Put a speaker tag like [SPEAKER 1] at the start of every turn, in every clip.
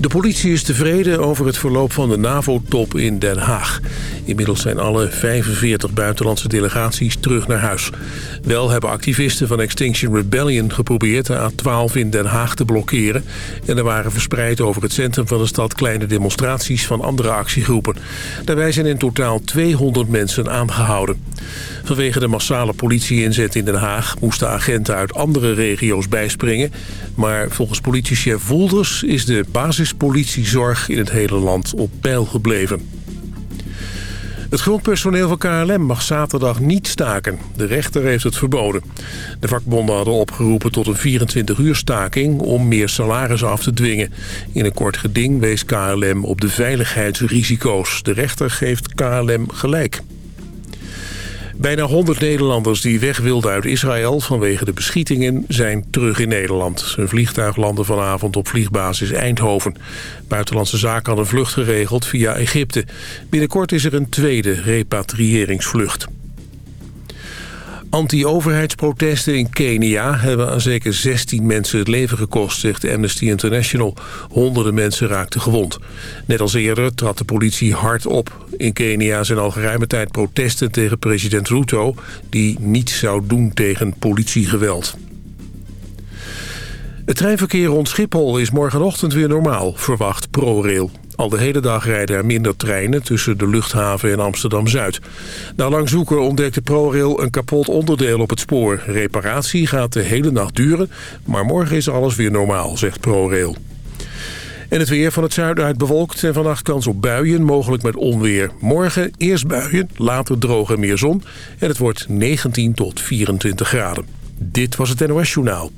[SPEAKER 1] De politie is tevreden over het verloop van de NAVO-top in Den Haag. Inmiddels zijn alle 45 buitenlandse delegaties terug naar huis. Wel hebben activisten van Extinction Rebellion geprobeerd de A12 in Den Haag te blokkeren. En er waren verspreid over het centrum van de stad kleine demonstraties van andere actiegroepen. Daarbij zijn in totaal 200 mensen aangehouden. Vanwege de massale politie-inzet in Den Haag moesten agenten uit andere regio's bijspringen. Maar volgens politiechef Volders is de basispolitiezorg in het hele land op peil gebleven. Het grondpersoneel van KLM mag zaterdag niet staken. De rechter heeft het verboden. De vakbonden hadden opgeroepen tot een 24-uur staking... om meer salaris af te dwingen. In een kort geding wees KLM op de veiligheidsrisico's. De rechter geeft KLM gelijk. Bijna 100 Nederlanders die weg wilden uit Israël vanwege de beschietingen zijn terug in Nederland. Hun vliegtuig landde vanavond op vliegbasis Eindhoven. Buitenlandse Zaken had een vlucht geregeld via Egypte. Binnenkort is er een tweede repatriëringsvlucht. Anti-overheidsprotesten in Kenia hebben aan zeker 16 mensen het leven gekost, zegt Amnesty International. Honderden mensen raakten gewond. Net als eerder trad de politie hard op. In Kenia zijn al tijd protesten tegen president Ruto... die niets zou doen tegen politiegeweld. Het treinverkeer rond Schiphol is morgenochtend weer normaal, verwacht ProRail. Al de hele dag rijden er minder treinen tussen de luchthaven en Amsterdam-Zuid. Na lang zoeken ontdekte ProRail een kapot onderdeel op het spoor. Reparatie gaat de hele nacht duren, maar morgen is alles weer normaal, zegt ProRail. En het weer van het zuiden uit bewolkt en vannacht kans op buien, mogelijk met onweer. Morgen eerst buien, later droog en meer zon. En het wordt 19 tot 24 graden. Dit was het NOS Journaal.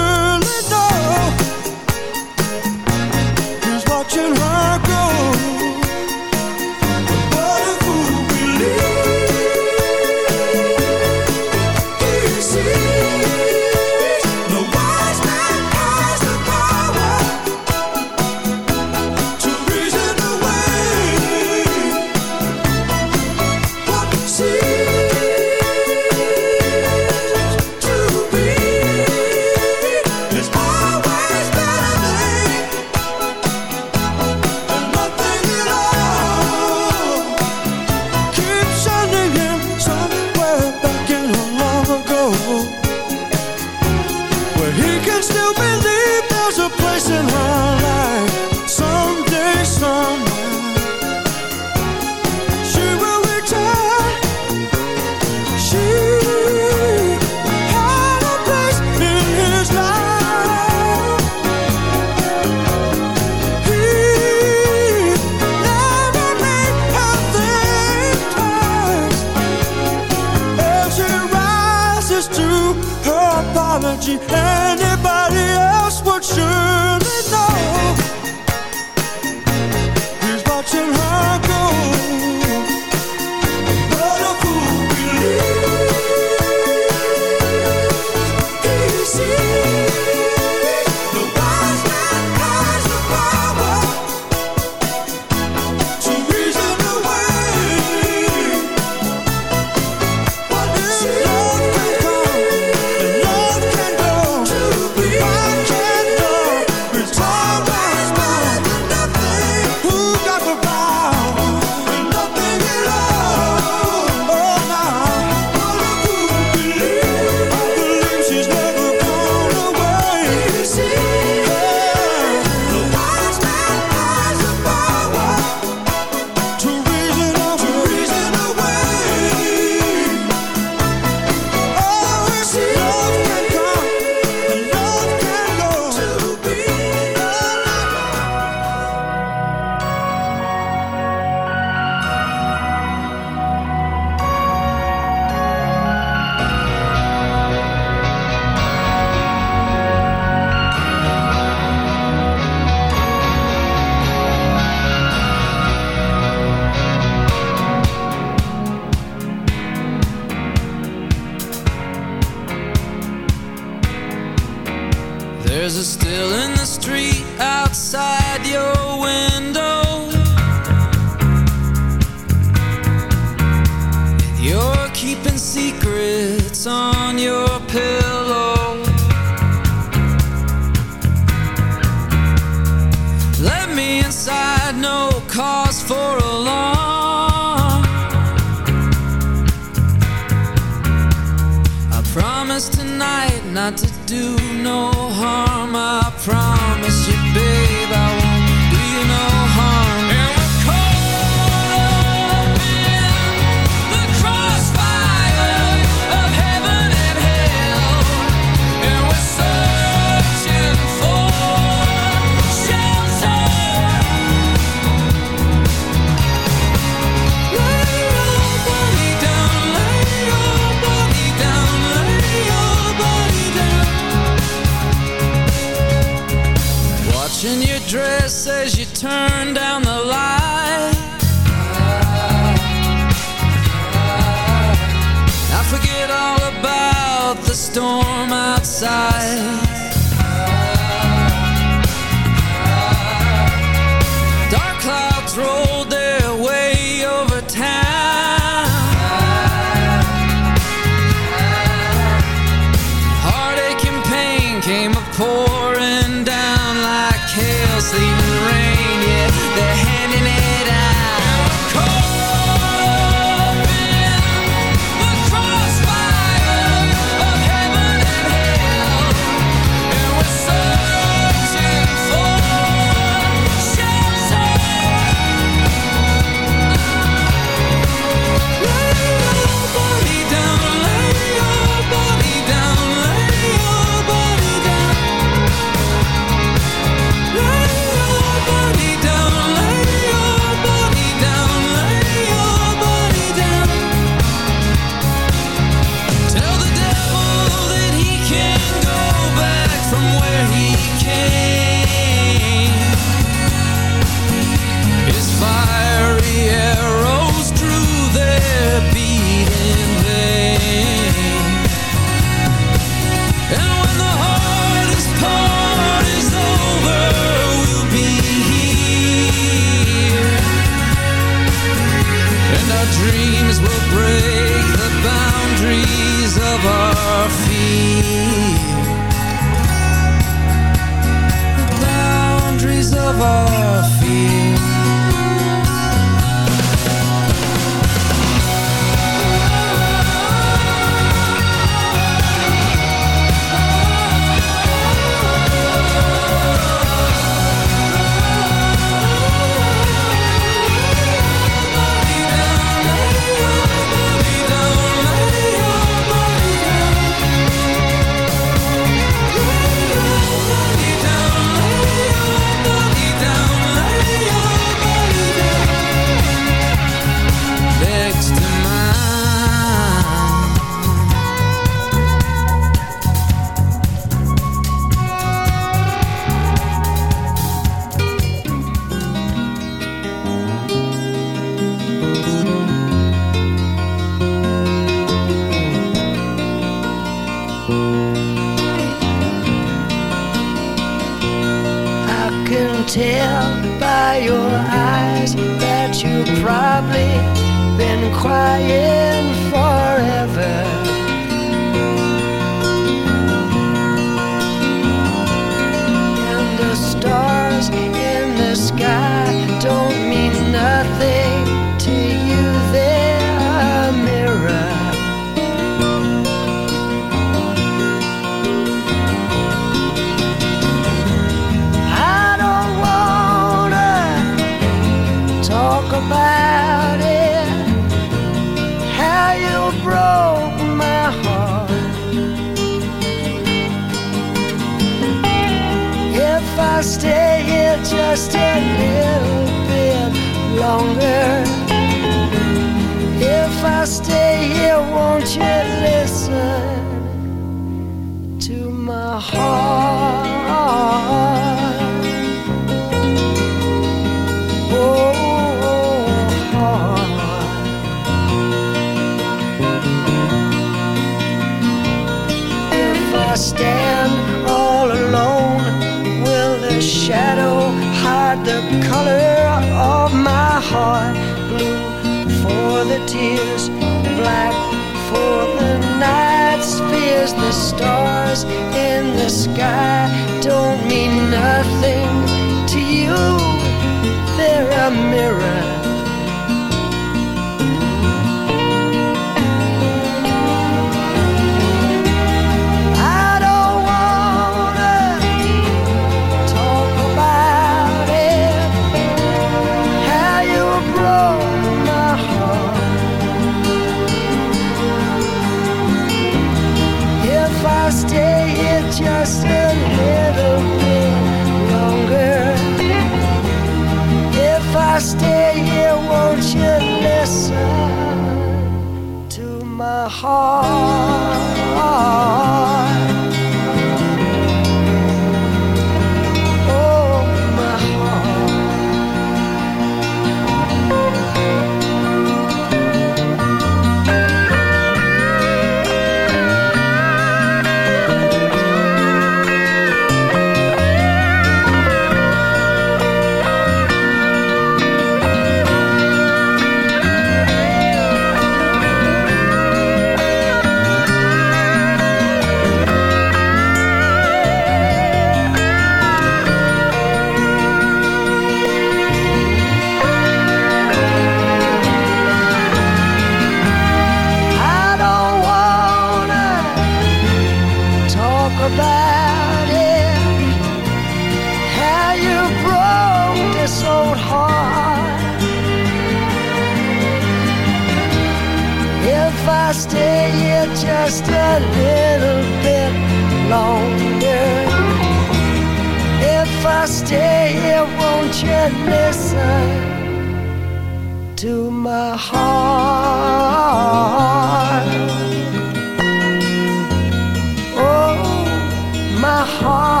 [SPEAKER 2] Heart.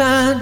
[SPEAKER 3] Is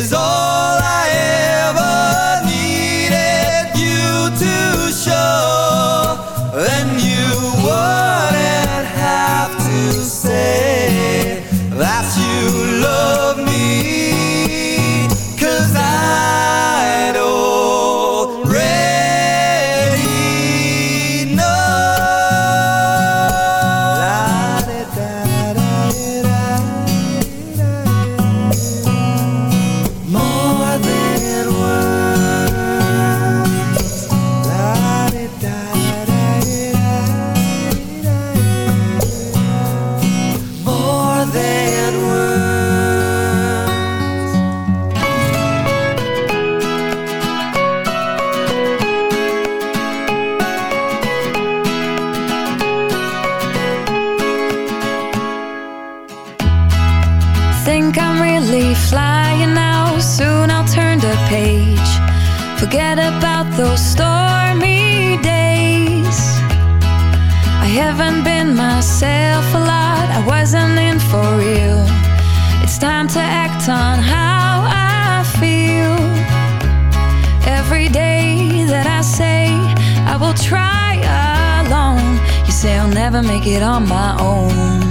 [SPEAKER 4] is all I wasn't in for real. It's time to act on how I feel. Every day that I say I
[SPEAKER 5] will try alone, you say I'll never make it on my own.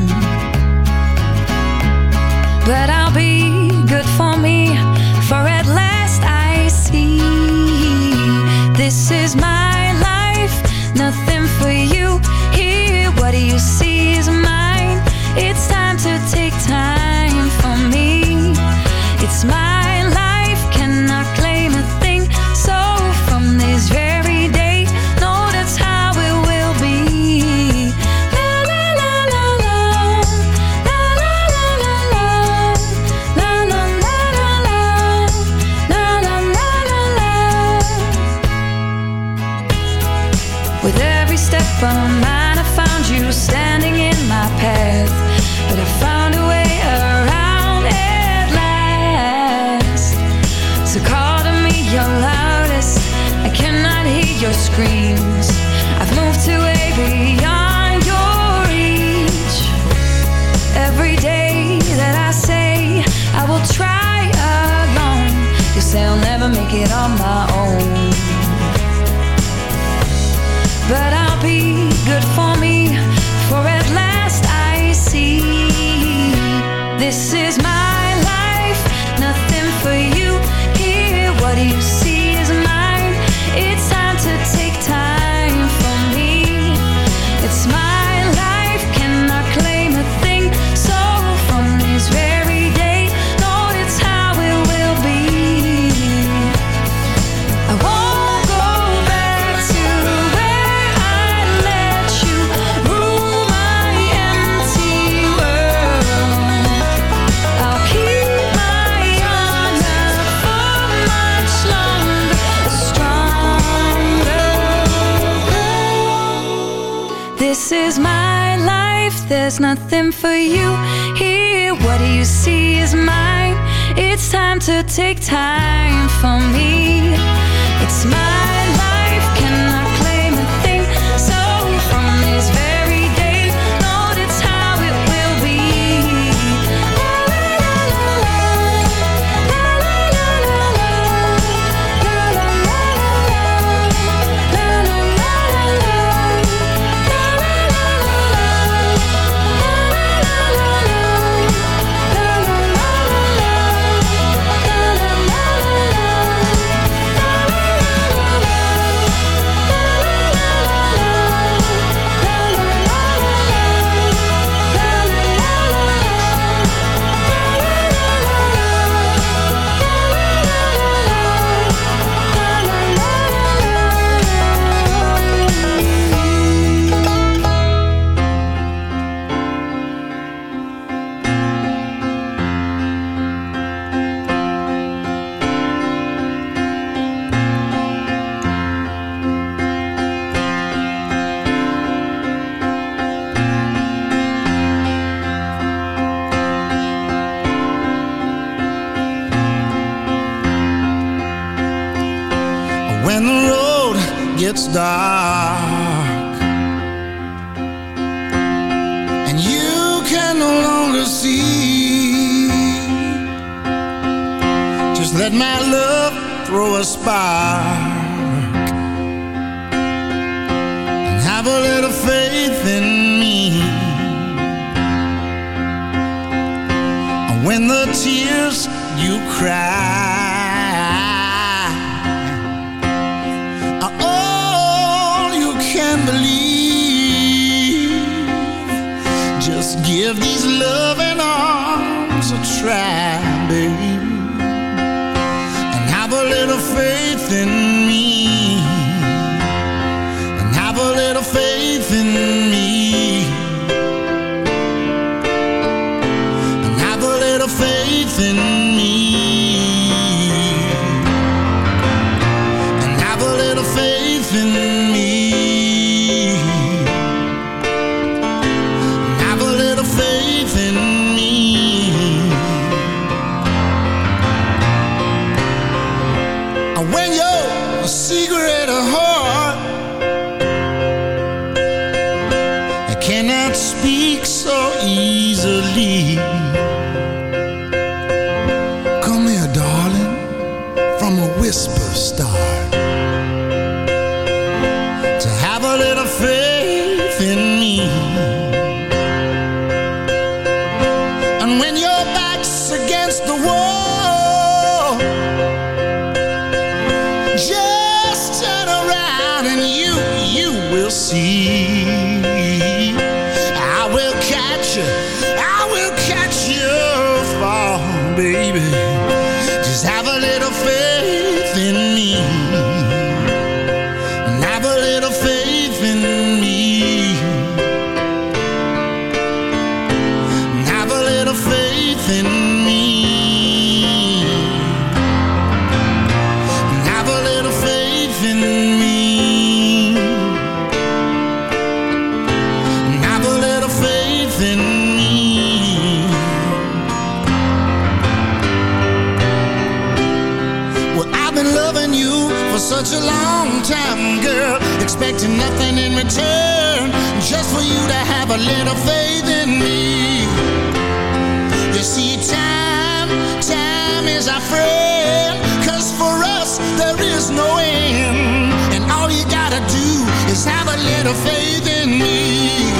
[SPEAKER 5] End. And all you gotta do is have a little faith in me.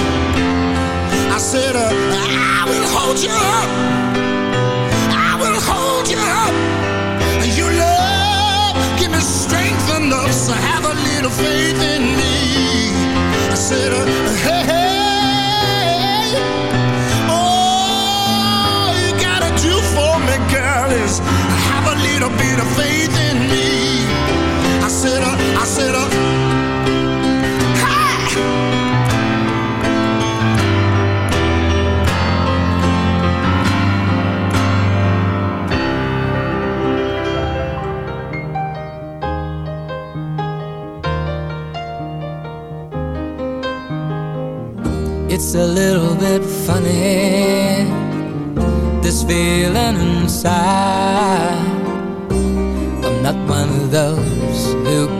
[SPEAKER 5] I said, uh, I will hold you up. I will hold you up. Your love, give me strength enough, so have a little faith in me. I said, uh, hey, all you gotta do for me, girl, is have a little bit of faith in hey!
[SPEAKER 6] It's a little bit funny, this feeling inside. I'm not one of those who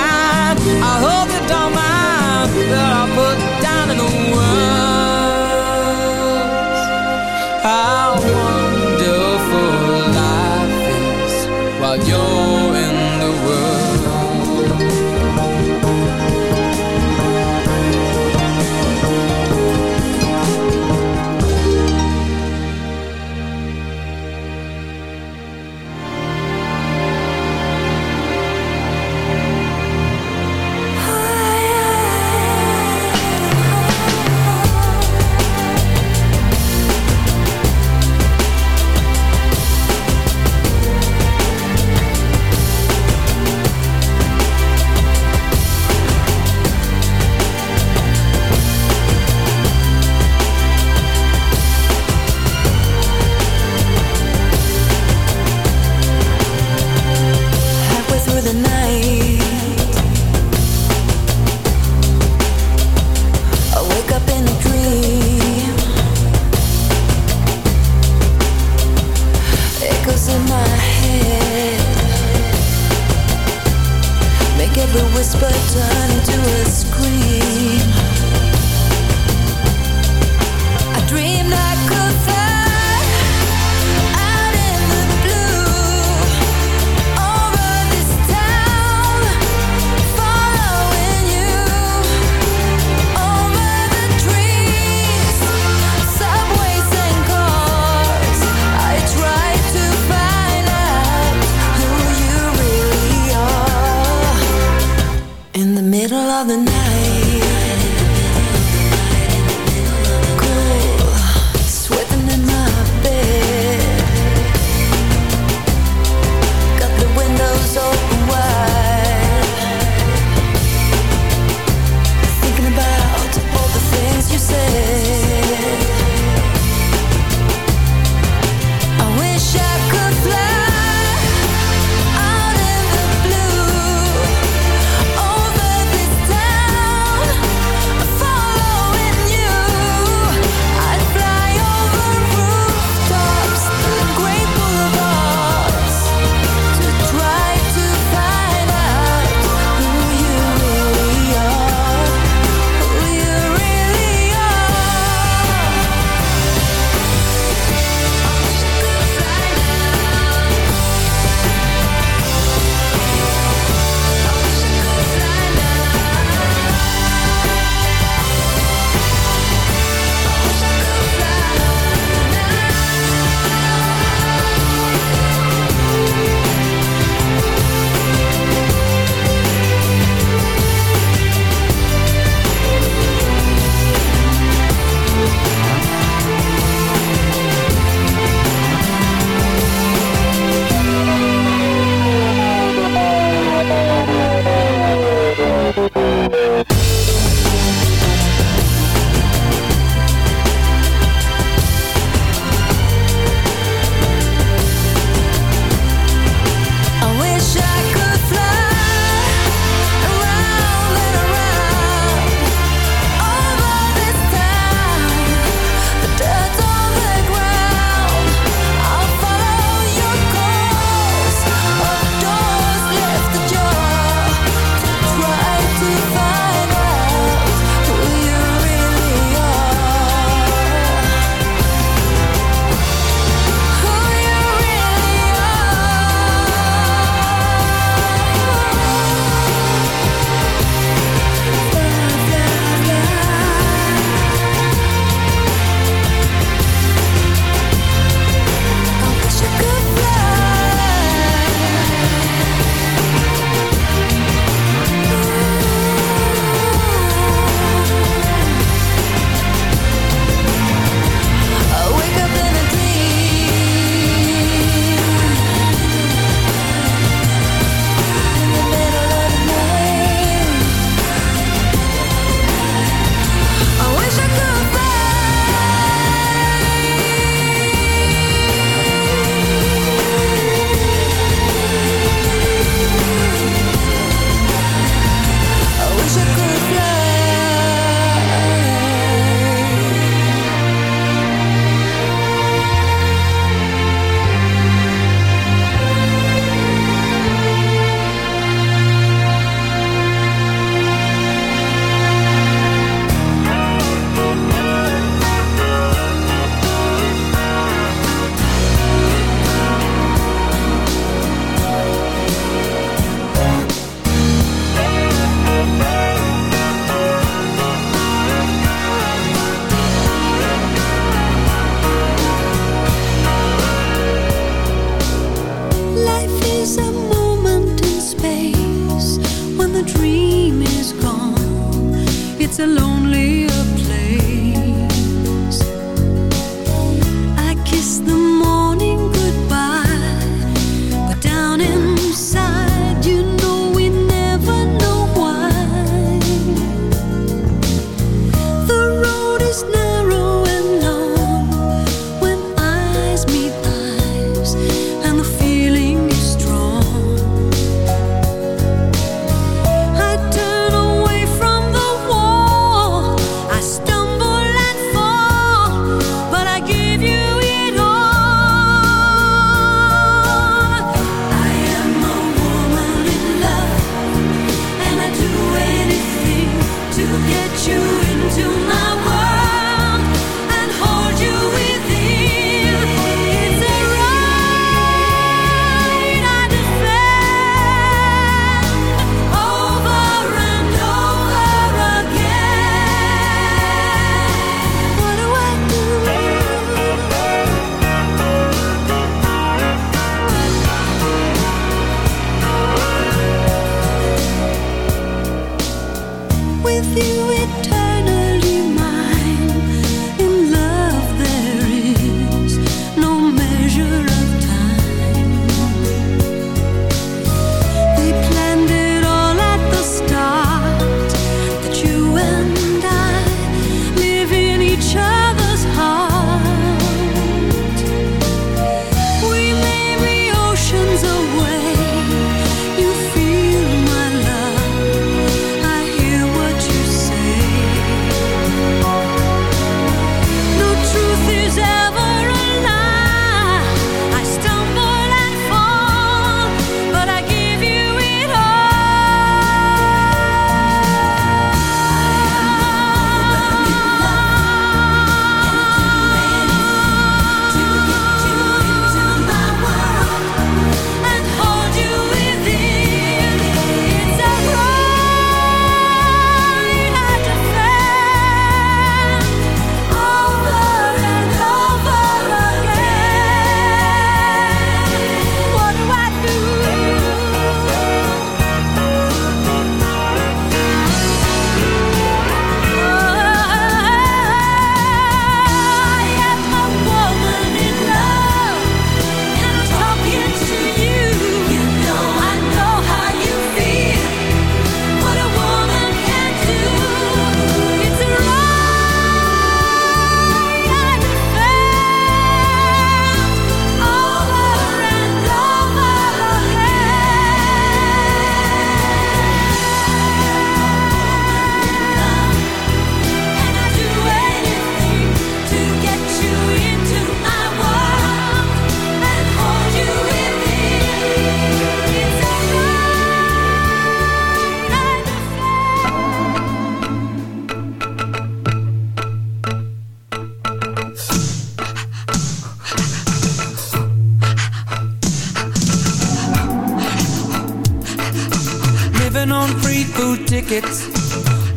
[SPEAKER 7] Seafood tickets.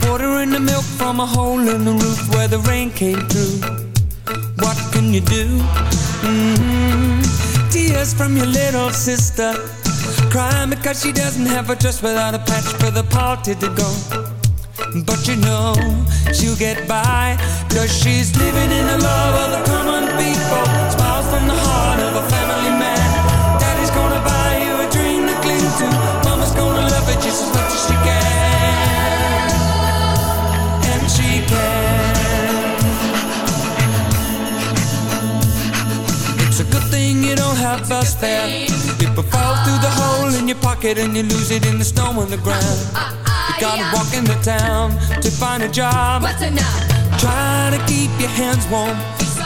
[SPEAKER 7] Water in the milk from a hole in the roof where the rain came through. What can you do? Mm-hmm. Tears from your little sister. Crying because she doesn't have a dress without a patch for the party to go. But you know she'll get by Cause she's living in the love of the common people Smiles from the heart of a family man Daddy's gonna buy you a dream to cling to Mama's gonna love it just as much as she can. And she can. It's a good thing you don't have bus fare People fall through the hole in your pocket And you lose it in the snow on the ground You gotta walk into town to find a job.
[SPEAKER 8] What's enough?
[SPEAKER 7] Try to keep your hands warm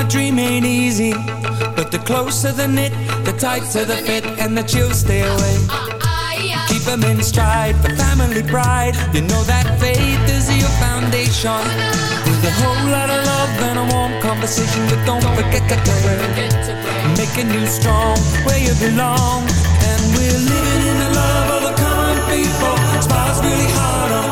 [SPEAKER 7] a dream ain't easy But the closer the knit, the tighter the fit And the chills stay away. Keep them in stride for family pride. You know that faith is your foundation. With a whole lot of love and a warm conversation But don't forget to pray. Making you strong where you belong. And we're living in the love of the common people. Smiles really hard on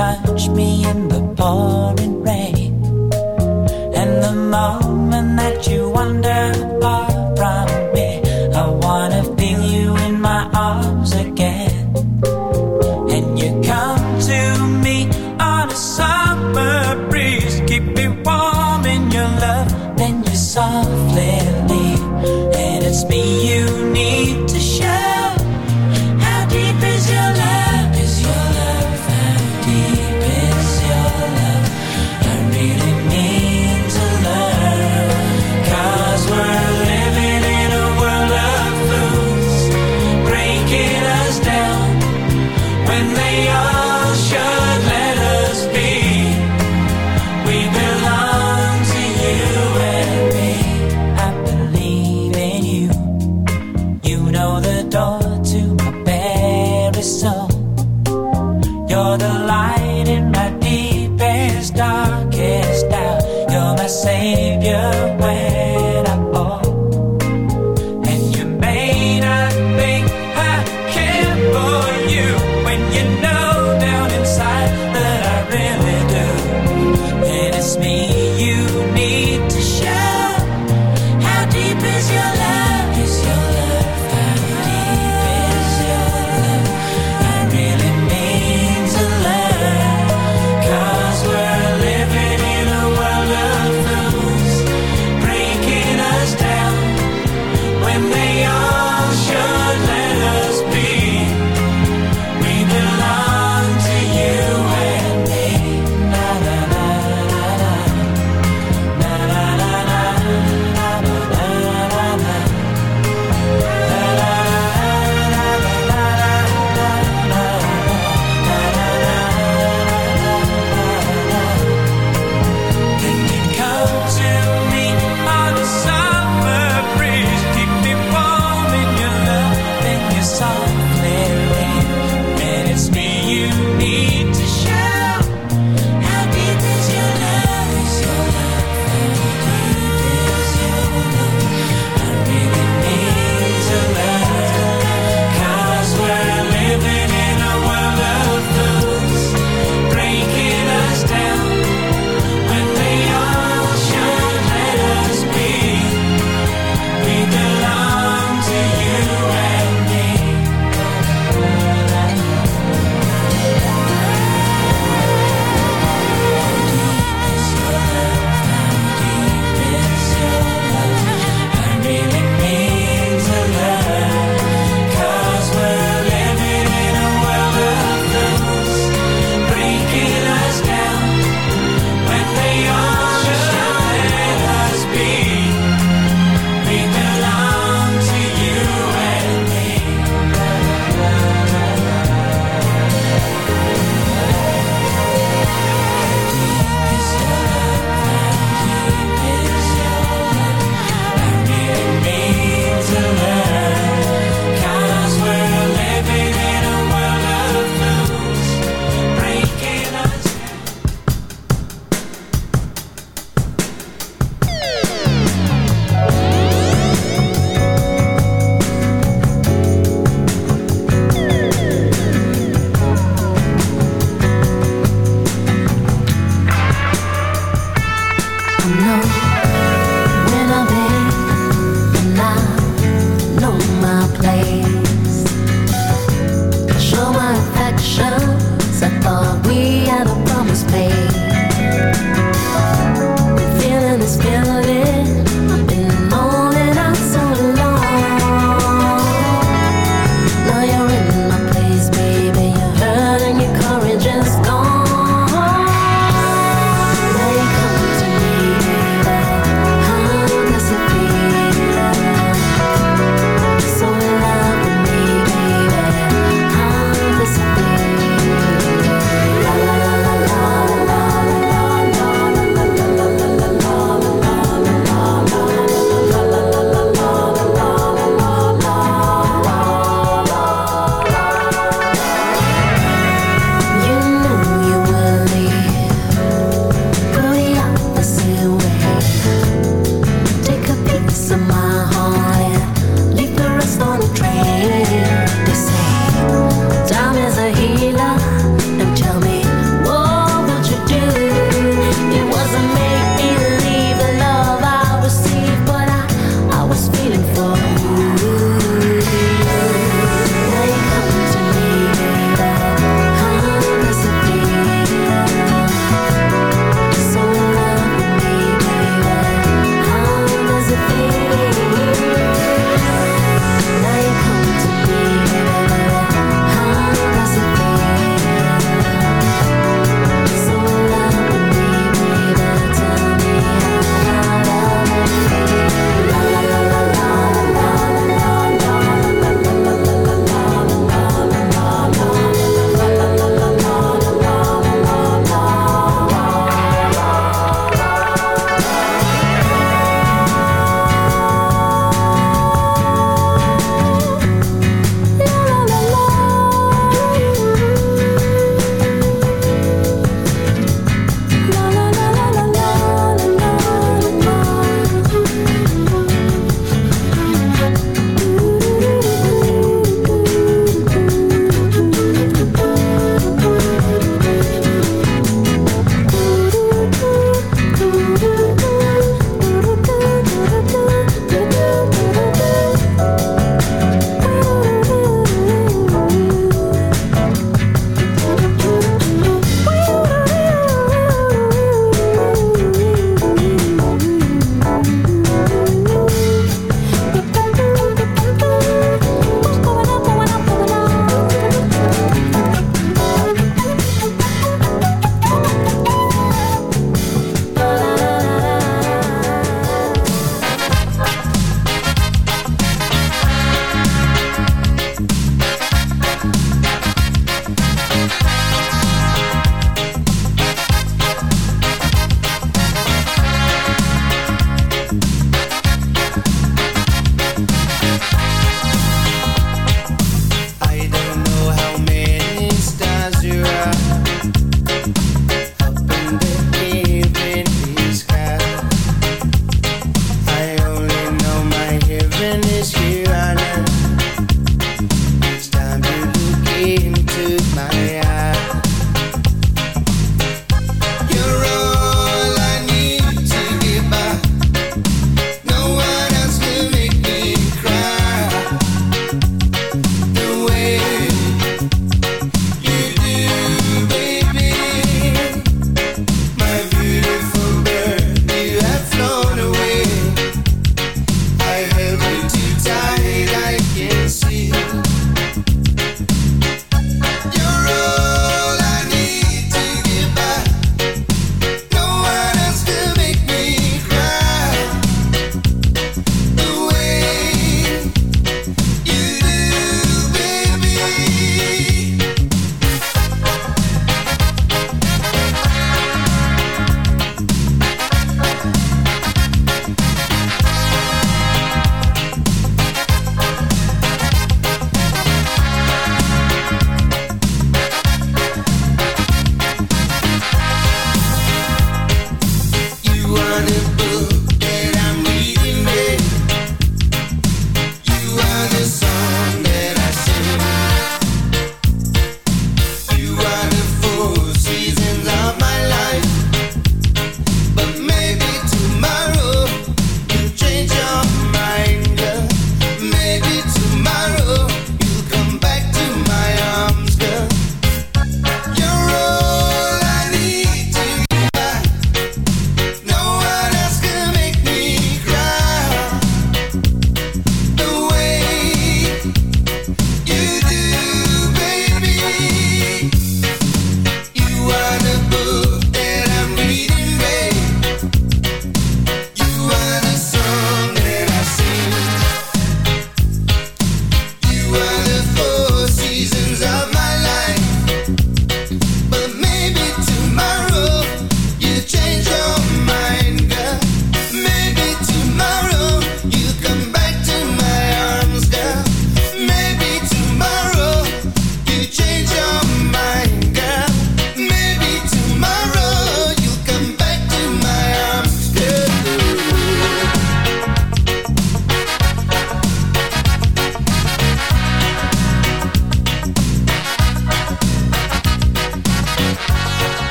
[SPEAKER 9] touch me in the pouring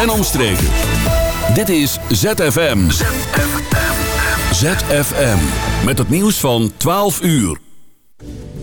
[SPEAKER 10] en omstreken. Dit is ZFM. ZFM. Met het nieuws van 12 uur.